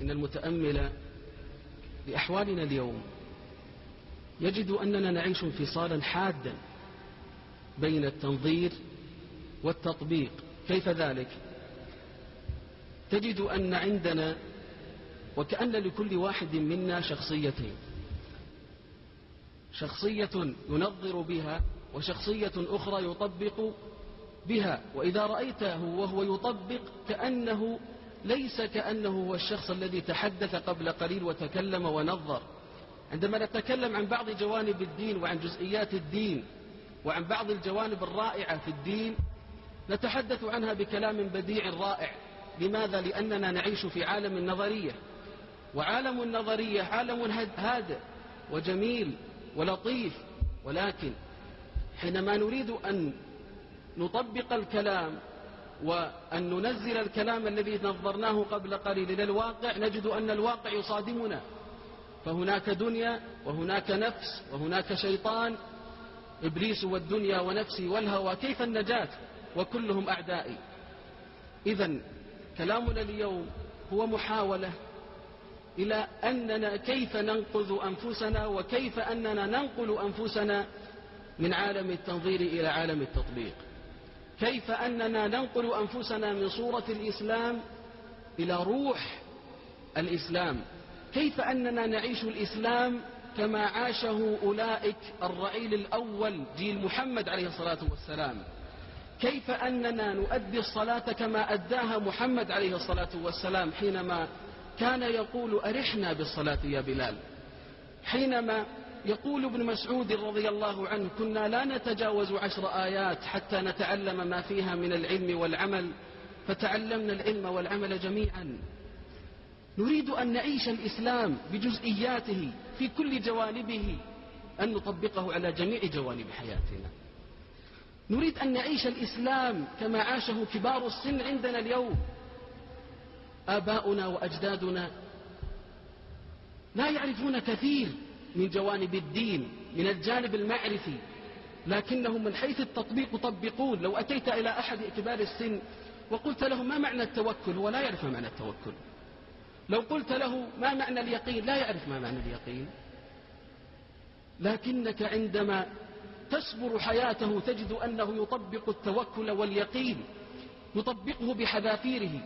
إن المتأمل لأحوالنا اليوم يجد أننا نعيش انفصالا حادا بين التنظير والتطبيق. كيف ذلك؟ تجد أن عندنا وكأن لكل واحد منا شخصيتين. شخصية ينظر بها وشخصية أخرى يطبق بها وإذا رأيته وهو يطبق كأنه ليس كأنه هو الشخص الذي تحدث قبل قليل وتكلم ونظر. عندما نتكلم عن بعض جوانب الدين وعن جزئيات الدين وعن بعض الجوانب الرائعة في الدين نتحدث عنها بكلام بديع رائع. لماذا؟ لأننا نعيش في عالم النظرية. وعالم النظرية عالم هادئ وجميل ولطيف. ولكن حينما نريد أن نطبق الكلام وأن ننزل الكلام الذي نظرناه قبل قليل. إلى الواقع نجد أن الواقع يصادمنا. فهناك دنيا وهناك نفس وهناك شيطان. إبليس والدنيا ونفسي والهوى. كيف النجاة؟ وكلهم أعدائي. إذا كلامنا اليوم هو محاولة إلى أننا كيف ننقذ أنفسنا وكيف أننا ننقل أنفسنا من عالم التنظير إلى عالم التطبيق. كيف أننا ننقل أنفسنا من صورة الإسلام إلى روح الإسلام؟ كيف أننا نعيش الإسلام كما عاشه أولئك الرعيل الأول جيل محمد عليه الصلاة والسلام؟ كيف أننا نؤدي الصلاة كما أداها محمد عليه الصلاة والسلام حينما كان يقول أرحنا بالصلاة يا بلال؟ حينما يقول ابن مسعود رضي الله عنه كنا لا نتجاوز عشر آيات حتى نتعلم ما فيها من العلم والعمل. فتعلمنا العلم والعمل جميعا. نريد أن نعيش الإسلام بجزئياته في كل جوانبه أن نطبقه على جميع جوانب حياتنا. نريد أن نعيش الإسلام كما عاشه كبار السن عندنا اليوم. آباؤنا وأجدادنا لا يعرفون كثير من جوانب الدين من الجانب المعرفي. لكنهم من حيث التطبيق يطبقون. لو أتيت إلى أحد كبار السن وقلت له ما معنى التوكل هو لا يعرف ما معنى التوكل. لو قلت له ما معنى اليقين لا يعرف ما معنى اليقين. لكنك عندما تصبر حياته تجد أنه يطبق التوكل واليقين يطبقه بحذافيره.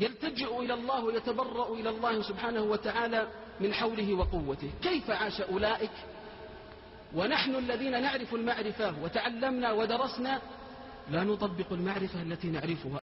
يلتجئ إلى الله ويتبرأ إلى الله سبحانه وتعالى من حوله وقوته. كيف عاش أولئك؟ ونحن الذين نعرف المعرفة وتعلمنا ودرسنا لا نطبق المعرفة التي نعرفها.